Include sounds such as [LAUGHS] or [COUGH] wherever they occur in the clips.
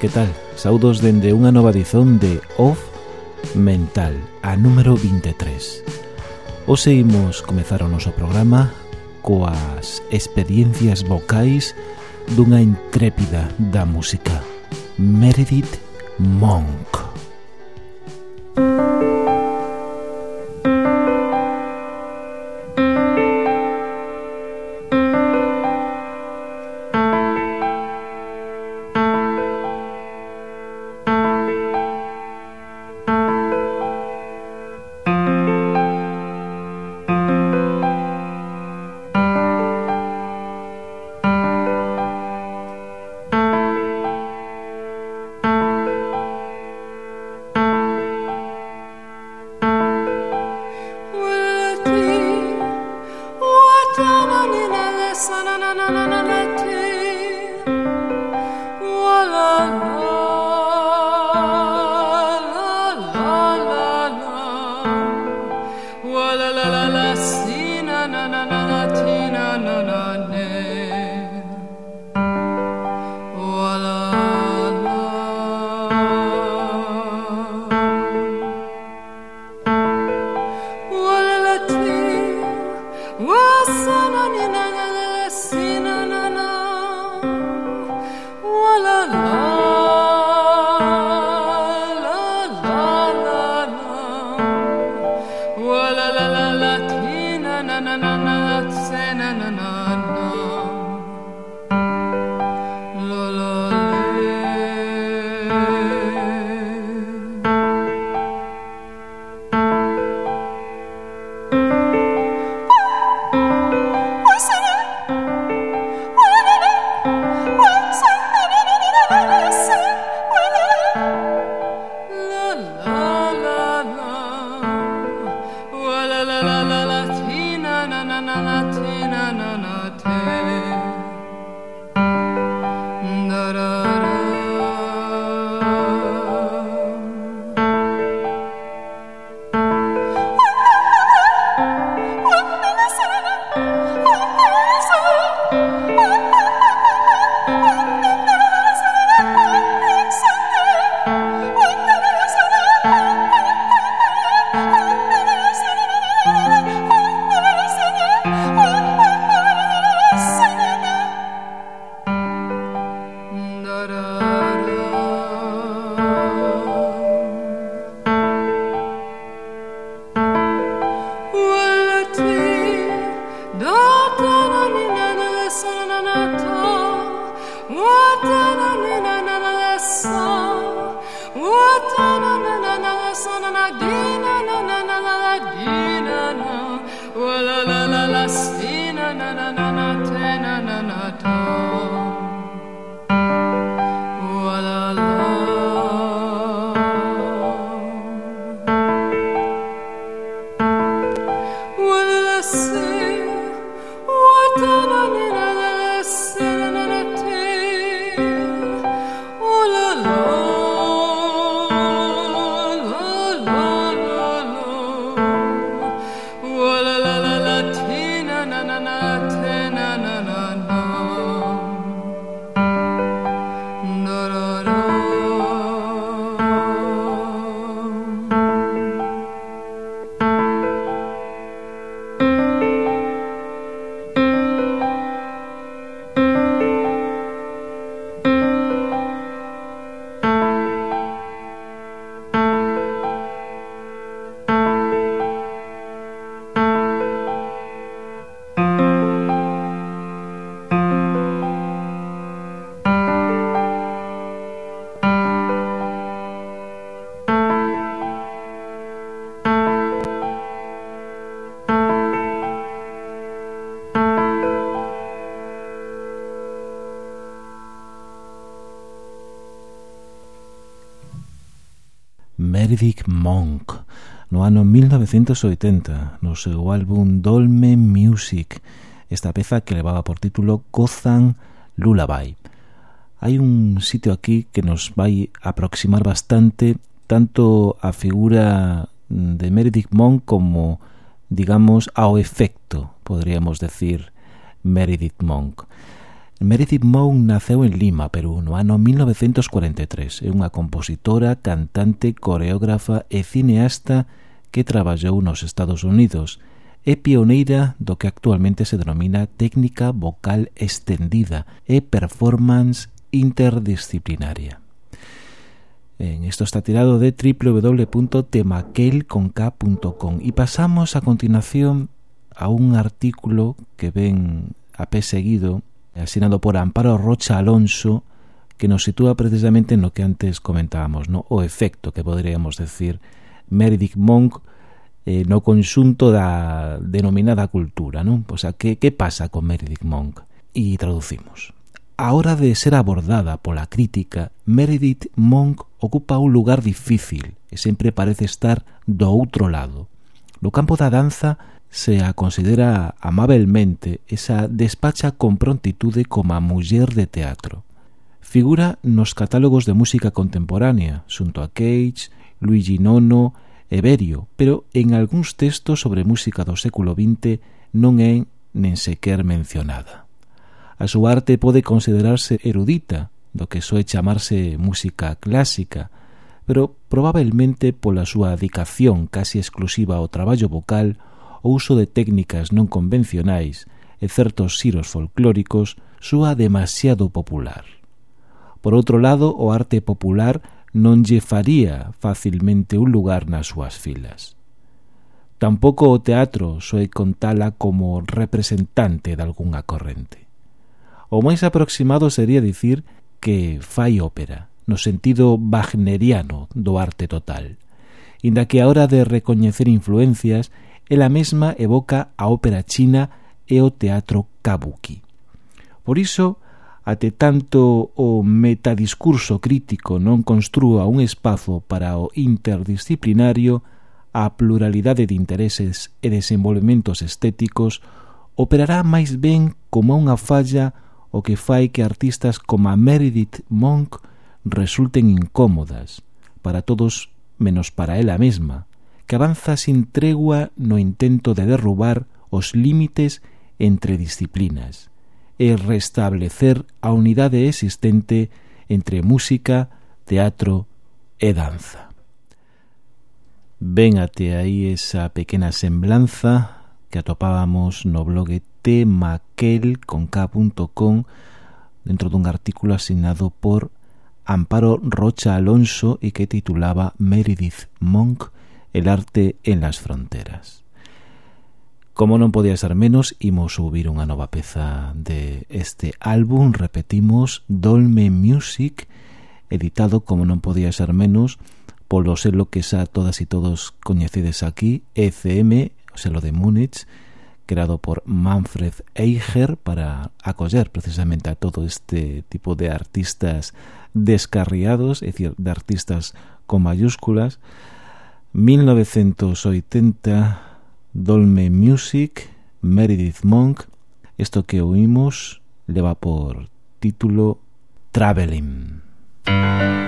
Que tal? Saudos dende unha nova edición de Off Mental, a número 23. Hoxe imos comezar o noso programa coas experiencias vocais dunha intrépida da música, Meredith Monk. Frederick Monk no ano 1980 no seu álbum Dolmen Music esta peza que levaba por título Gozan Lullaby hai un sitio aquí que nos vai aproximar bastante tanto a figura de Meredith Monk como, digamos, ao efecto, podríamos decir, Meredith Monk. Meredith Moon naceu en Lima, Perú, no ano 1943. É unha compositora, cantante, coreógrafa e cineasta que traballou nos Estados Unidos. É pioneira do que actualmente se denomina técnica vocal extendida e performance interdisciplinaria. En esto está tirado de www.temaquel.com e pasamos a continuación a un artículo que ven a pé seguido asinado por Amparo Rocha Alonso, que nos sitúa precisamente no que antes comentábamos, ¿no? o efecto que poderíamos decir Meredith Monk eh, no consunto da denominada cultura, ¿no? O sea, que, que pasa con Meredith Monk? E traducimos. A hora de ser abordada pola crítica, Meredith Monk ocupa un lugar difícil e sempre parece estar do outro lado. No campo da danza, se a considera amabelmente esa despacha con prontitude como a muller de teatro. Figura nos catálogos de música contemporánea, xunto a Cage, Luigi Nono e Berio, pero en algúns textos sobre música do século XX non é nen sequer mencionada. A súa arte pode considerarse erudita, do que soe chamarse música clásica, pero probablemente pola súa dedicación casi exclusiva ao traballo vocal o uso de técnicas non convencionais e certos xiros folclóricos súa demasiado popular. Por outro lado, o arte popular non lle faría facilmente un lugar nas súas filas. Tampouco o teatro soe contala como representante de algunha corrente. O máis aproximado sería dicir que fai ópera, no sentido wagneriano do arte total, inda que a hora de recoñecer influencias Ela mesma evoca a ópera china e o teatro kabuki. Por iso, até tanto o metadiscurso crítico non construa un espazo para o interdisciplinario, a pluralidade de intereses e desenvolvementos estéticos operará máis ben como unha falla o que fai que artistas como a Meredith Monk resulten incómodas, para todos menos para ela mesma, que avanza sin tregua no intento de derrubar os límites entre disciplinas e restablecer a unidade existente entre música, teatro e danza. Ben até aí esa pequena semblanza que atopábamos no blog tmaquel.com dentro dun artículo asignado por Amparo Rocha Alonso e que titulaba Meredith Monk el arte en las fronteras. Como non podía ser menos, imos subir unha nova peza de este álbum, repetimos, Dolme Music, editado, como non podía ser menos, polo selo que xa todas e todos coñecedes aquí, ECM, o selo de Múnich, creado por Manfred Eicher para acoller precisamente a todo este tipo de artistas descarriados, es decir, de artistas con mayúsculas. 1980 Dolme Music Meredith Monk Esto que oímos leva por título Traveling Traveling.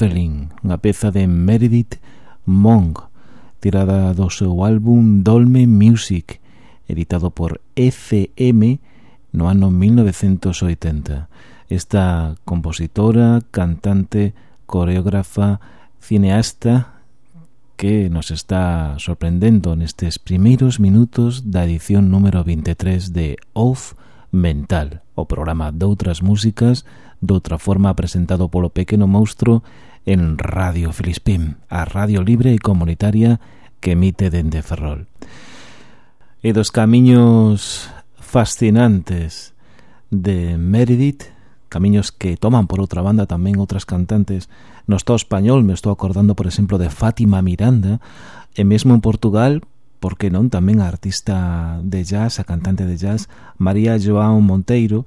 Travelling, unha peza de Meredith Monk, tirada do seu álbum Dolme Music, editado por ECM no ano 1980. Esta compositora, cantante, coreógrafa, cineasta que nos está sorprendendo nestes primeiros minutos da edición número 23 de Off Mental, o programa doutras músicas, doutra forma presentado polo pequeno monstro en Radio Filispín, a radio libre e comunitaria que emite dende Ferrol. E dos camiños fascinantes de Meredith, camiños que toman por outra banda tamén outras cantantes no Estado español, me estou acordando, por exemplo, de Fátima Miranda, e mesmo en Portugal, porque non tamén a artista de jazz, a cantante de jazz María João Monteiro,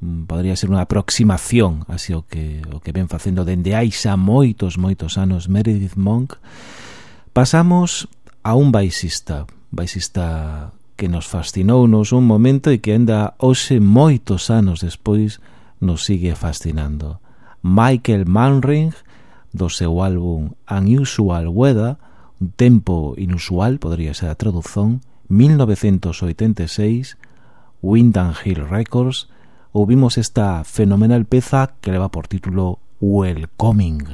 Mm, podría ser unha aproximación así o que, o que ven facendo. Dende hai xa moitos, moitos anos Meredith Monk pasamos a un baixista baixista que nos fascinou nos un momento e que ainda hoxe moitos anos despois nos sigue fascinando. Michael Manring do seu álbum Unusual Weather un tempo inusual, podría ser a tradución 1986 Wind and Hill Records ouvimos esta fenomenal peza que leva por título Welcoming.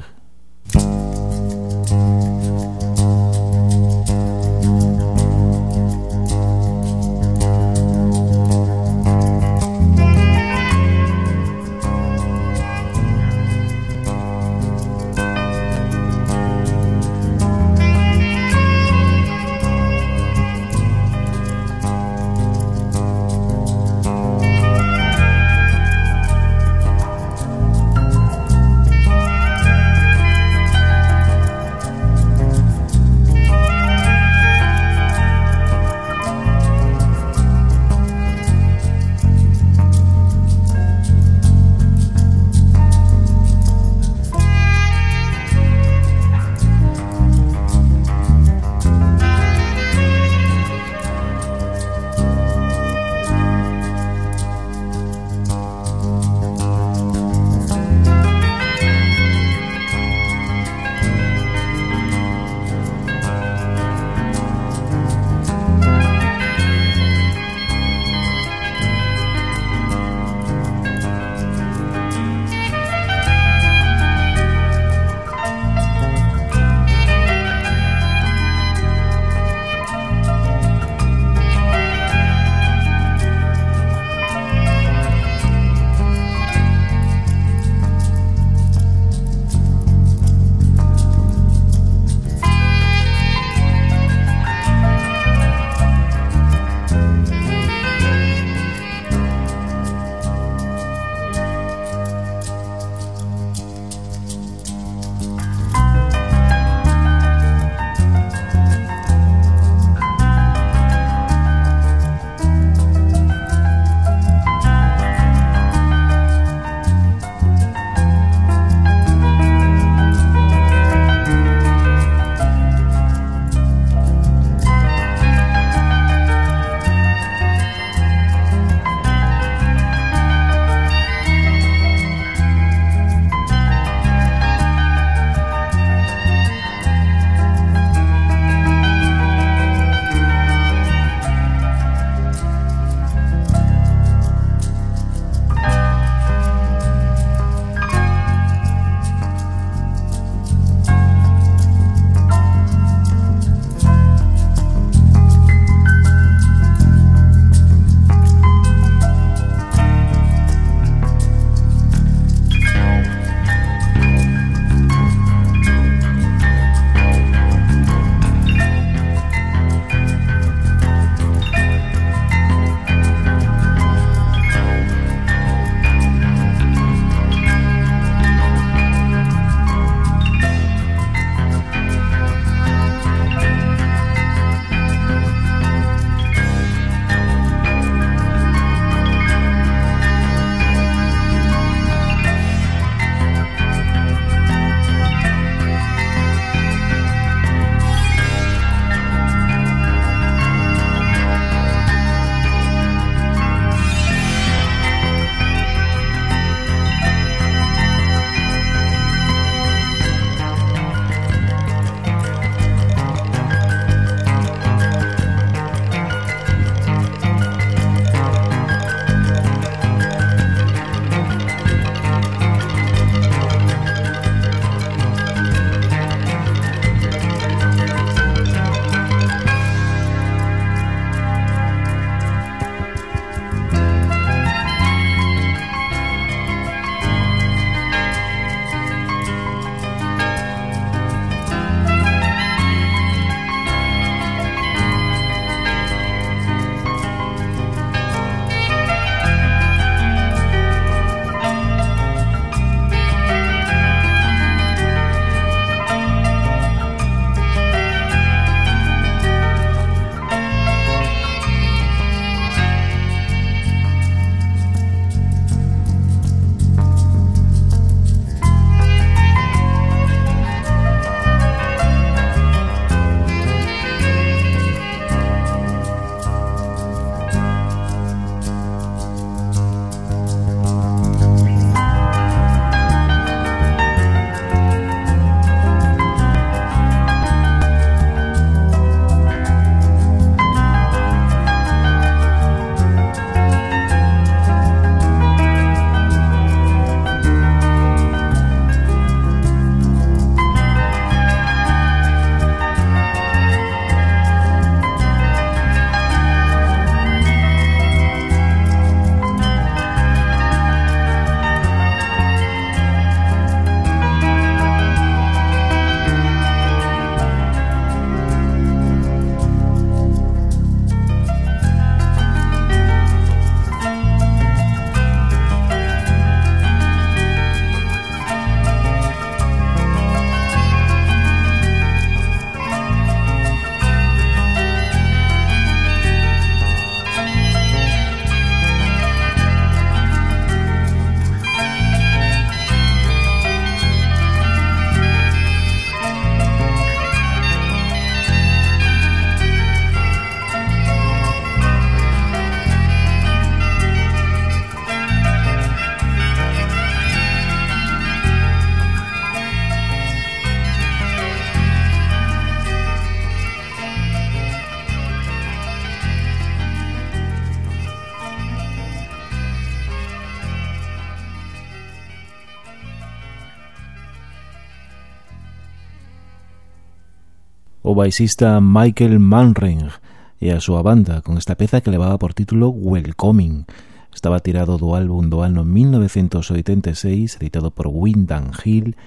baixista Michael Manring e a súa banda con esta peza que levaba por título Welcoming. Estaba tirado do álbum do ano 1986 editado por Windham Hill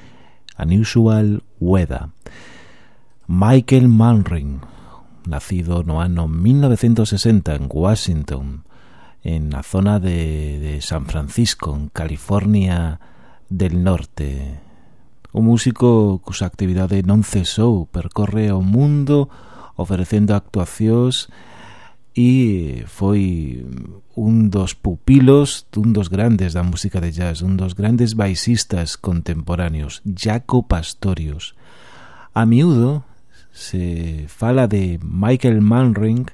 Unusual Weather. Michael Manring, nacido no ano 1960 en Washington, en la zona de, de San Francisco, en California del Norte. O músico cusa actividade non cesou, percorre o mundo ofrecendo actuacións e foi un dos pupilos dun dos grandes da música de jazz, un dos grandes baixistas contemporáneos, Jaco Pastorius. A miúdo se fala de Michael Manring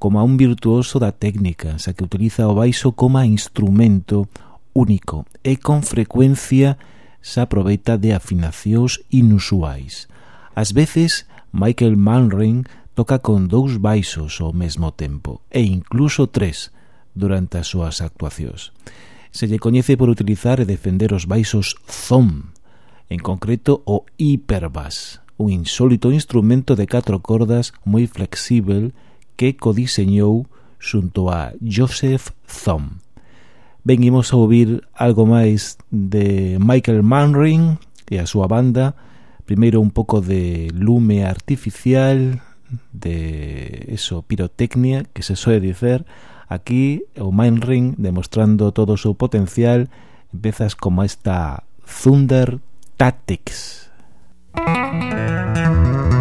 como a un virtuoso da técnica, xa que utiliza o baixo como instrumento único e con frecuencia se aproveita de afinacións inusuais. Ás veces, Michael Manring toca con dous baixos ao mesmo tempo, e incluso tres, durante as súas actuacións. Se lle coñece por utilizar e defender os baixos ZOM, en concreto o hiperbass, un insólito instrumento de catro cordas moi flexível que codiseñou xunto a Joseph Thom. Venimos a ouvir algo máis de Michael Manring e a súa banda. Primeiro un pouco de lume artificial, de eso, pirotecnia, que se soe dicer. Aquí o Manring demostrando todo o seu potencial. Empezas como esta Thunder Tactics. Thank.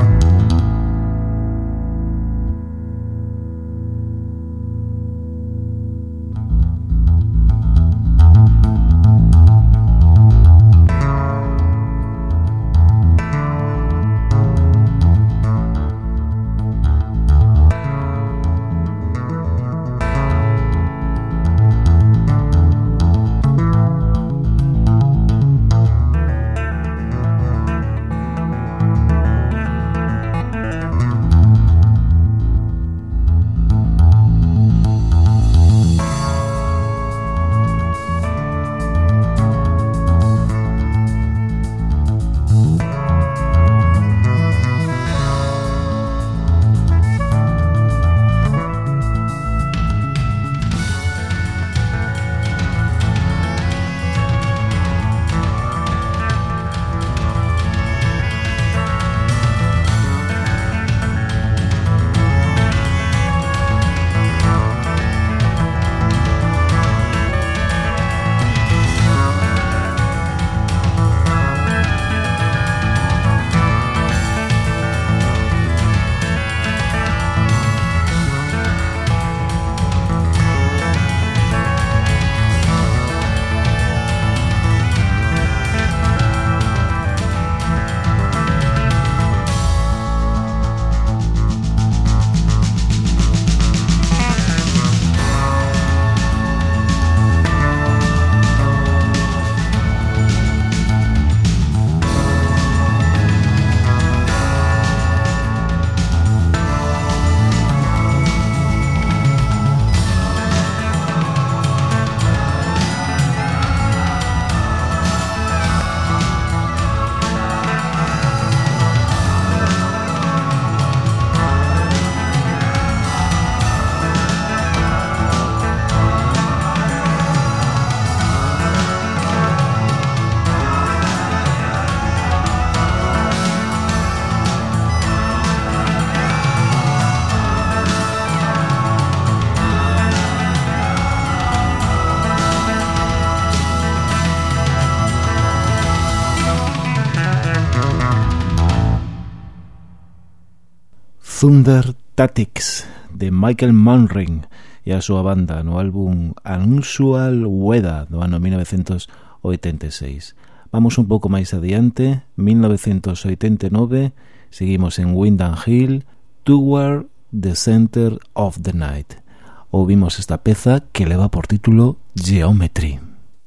Thunder Tactics de Michael Manring e a súa banda no álbum Unusual Weather do ano 1986. Vamos un pouco máis adiante, 1989, seguimos en Windham Hill, Toward the Center of the Night. Ouvimos esta peza que leva por título Geometry.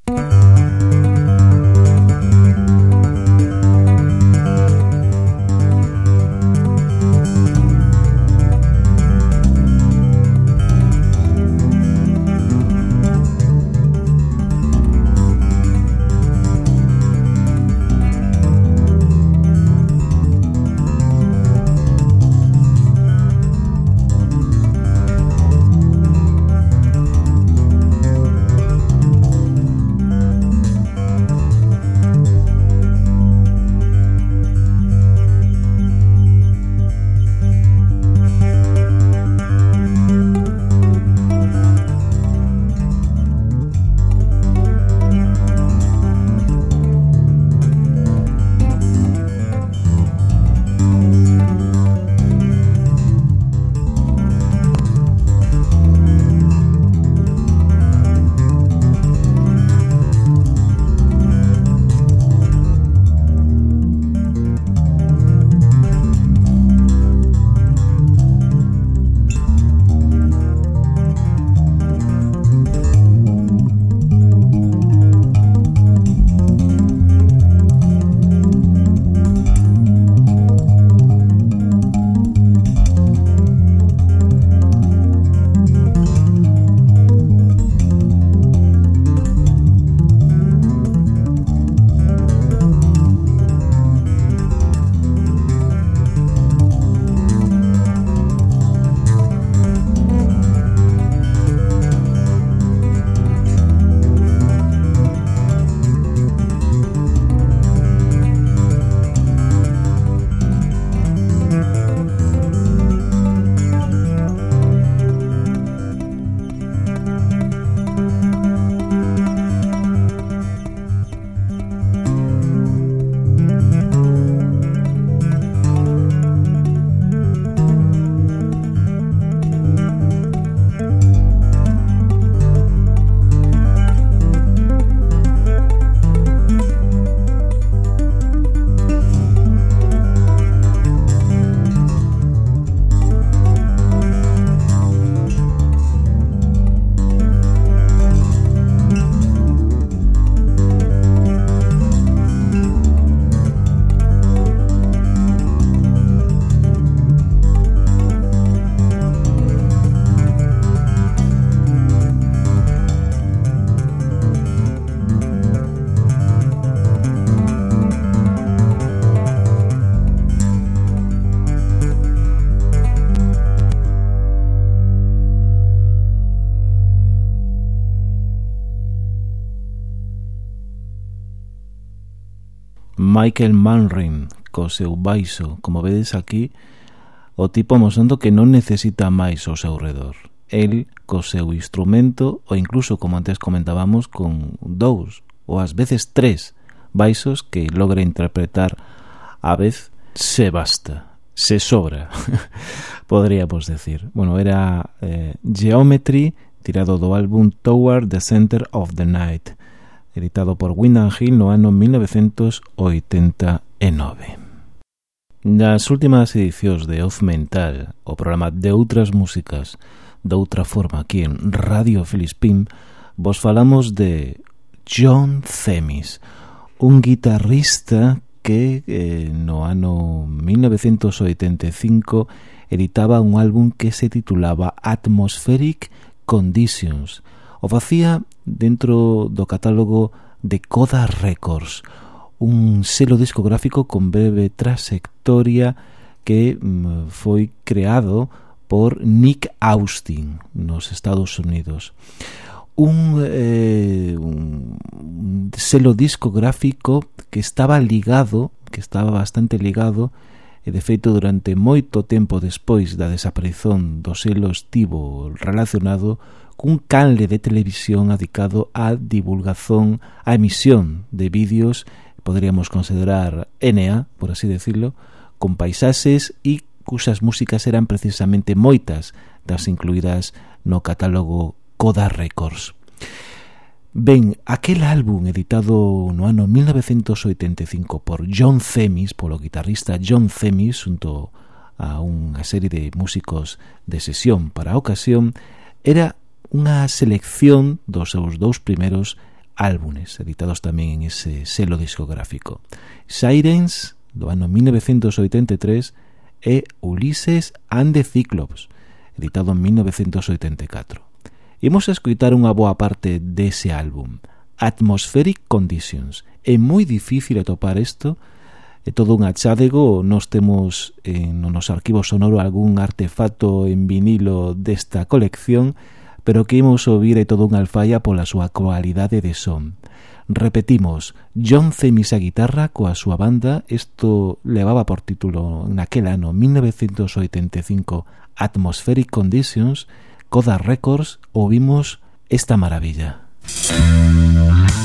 Música Michael Manring co seu baixo, como vedes aquí, o tipo mostrando que non necesita máis o seu redor. El co seu instrumento, ou incluso, como antes comentábamos, con dous, ou ás veces tres, baixos que logra interpretar a vez se basta se sobra, [LAUGHS] podríamos decir. Bueno, era eh, Geometry, tirado do álbum Toward the Center of the Night, editado por Windham Hill no ano 1989. Nas últimas edicións de Off Mental, o programa de outras músicas de outra forma aquí en Radio Filispín, vos falamos de John Themis, un guitarrista que eh, no ano 1985 editaba un álbum que se titulaba Atmospheric Conditions, O facía dentro do catálogo de Coda Records, un selo discográfico con breve trasectoria que mm, foi creado por Nick Austin nos Estados Unidos. Un, eh, un selo discográfico que estaba ligado, que estaba bastante ligado, e de feito durante moito tempo despois da desaparición do selo estivo relacionado cun canle de televisión adicado á divulgación, á emisión de vídeos, poderíamos considerar NA, por así decirlo, con paisaxes e cusas músicas eran precisamente moitas das incluídas no catálogo Coda Records. Ben, aquel álbum editado no ano 1985 por John Themis, polo guitarrista John Themis, junto a unha serie de músicos de sesión para a ocasión, era unha selección dos seus dous primeiros álbumes, editados tamén en ese selo discográfico. Sirens, do ano 1983, e Ulises and the Cyclops, editado en 1984. Imos a escutar unha boa parte dese álbum, Atmospheric Conditions. É moi difícil atopar isto, é todo un achádego, nós temos eh, en nos arquivos sonoro algún artefacto en vinilo desta colección, pero que imos ouvir é todo unha alfaia pola súa cualidade de son. Repetimos, John Cemis a guitarra coa súa banda, isto levaba por título naquel ano 1985 Atmospheric Conditions, Coda Records, ouvimos esta maravilla. Música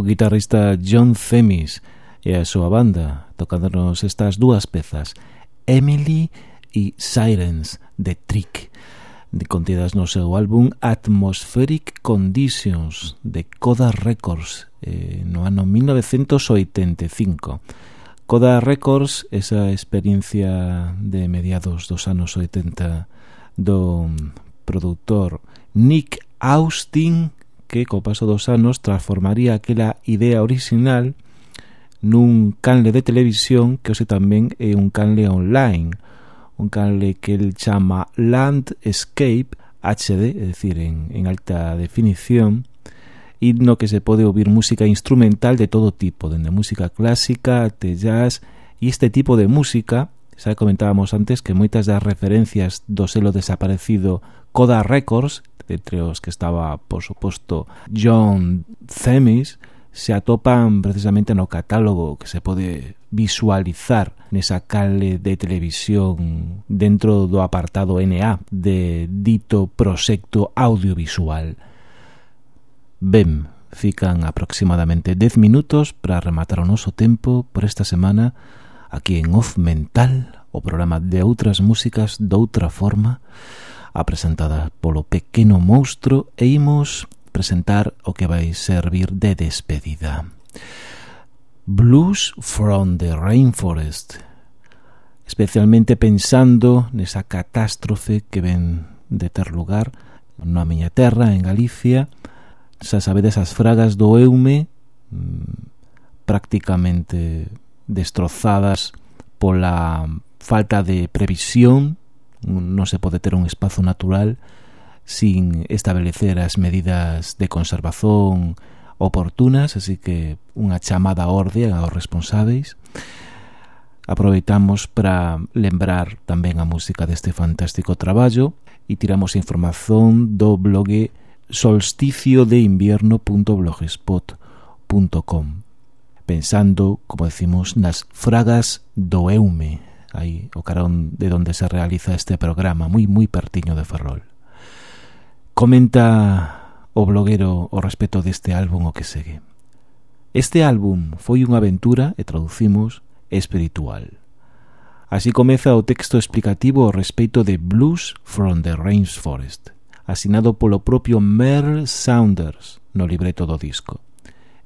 o guitarrista John Themis e a súa banda, tocándonos estas dúas pezas, Emily e Sirens, de Trick, contidas no seu álbum Atmospheric Conditions, de Coda Records, eh, no ano 1985. Coda Records, esa experiencia de mediados dos anos 80 do produtor Nick Austin que, co paso dos anos, transformaría aquela idea original nun canle de televisión que hoxe tamén é un canle online, un canle que el chama Landscape HD, é dicir, en, en alta definición, e no que se pode ouvir música instrumental de todo tipo, dende música clásica até jazz, e este tipo de música, xa comentábamos antes que moitas das referencias do selo desaparecido Coda Records entre os que estaba, por suposto, John Themis, se atopan precisamente no catálogo que se pode visualizar nesa cale de televisión dentro do apartado NA de dito proxecto audiovisual. Ben, fican aproximadamente 10 minutos para rematar o noso tempo por esta semana aquí en Off Mental, o programa de outras músicas de outra forma, apresentada polo pequeno monstro e imos presentar o que vai servir de despedida. Blues from the Rainforest, especialmente pensando nesa catástrofe que ven de ter lugar na miña terra, en Galicia, xa sabedes as fragas do Eume mm, prácticamente destrozadas pola falta de previsión non se pode ter un espazo natural sin establecer as medidas de conservación oportunas, así que unha chamada orde aos responsáveis. Aproveitamos para lembrar tamén a música deste fantástico traballo e tiramos información do blogue solsticioDeinvierno.blogspot.com pensando, como decimos, nas fragas do Eume aí o carón de donde se realiza este programa, moi moi pertiño de Ferrol. Comenta o bloguero o respecto deste álbum o que segue. Este álbum foi unha aventura e traducimos espiritual. Así comeza o texto explicativo ao respeito de Blues from the Rainforest, asinado polo propio Merle Saunders no libreto do disco.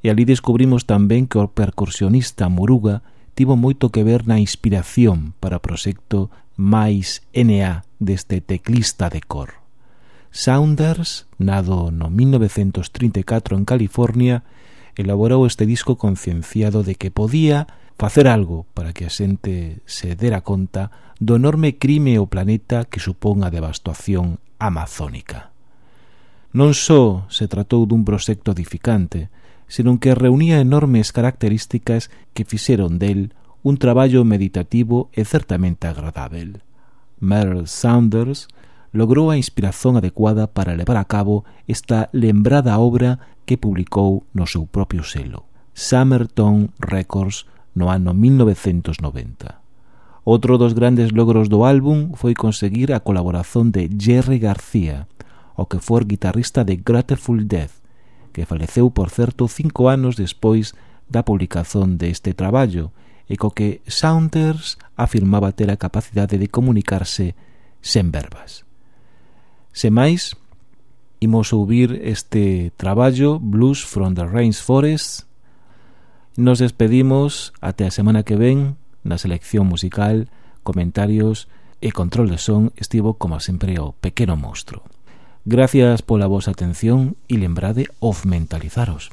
E ali descubrimos tamén que o percursionista Muruga tivo moito que ver na inspiración para o proxecto Mais NA deste teclista de cor. Saunders, nado no 1934 en California, elaborou este disco concienciado de que podía facer algo para que a xente se dera conta do enorme crime o planeta que supón a devastación amazónica. Non só se tratou dun proxecto edificante, senón que reunía enormes características que fixeron del un traballo meditativo e certamente agradável. Merle Saunders logrou a inspiración adecuada para levar a cabo esta lembrada obra que publicou no seu propio selo, Summerton Records, no ano 1990. Outro dos grandes logros do álbum foi conseguir a colaboración de Jerry García, o que for guitarrista de Grateful Death, que faleceu, por certo, cinco anos despois da publicación deste traballo, e co que Saunders afirmaba ter a capacidade de comunicarse sen verbas. Se máis, imos ouvir este traballo Blues from the Rainforest. Nos despedimos até a semana que ven na selección musical, comentarios e control de son estivo como sempre o pequeno monstro. Gracias pola vosa atención e lembrade of mentalizaros.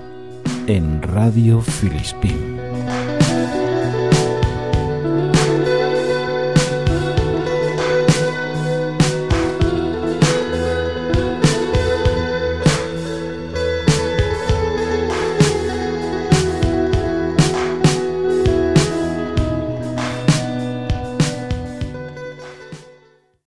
En Radio Filispín.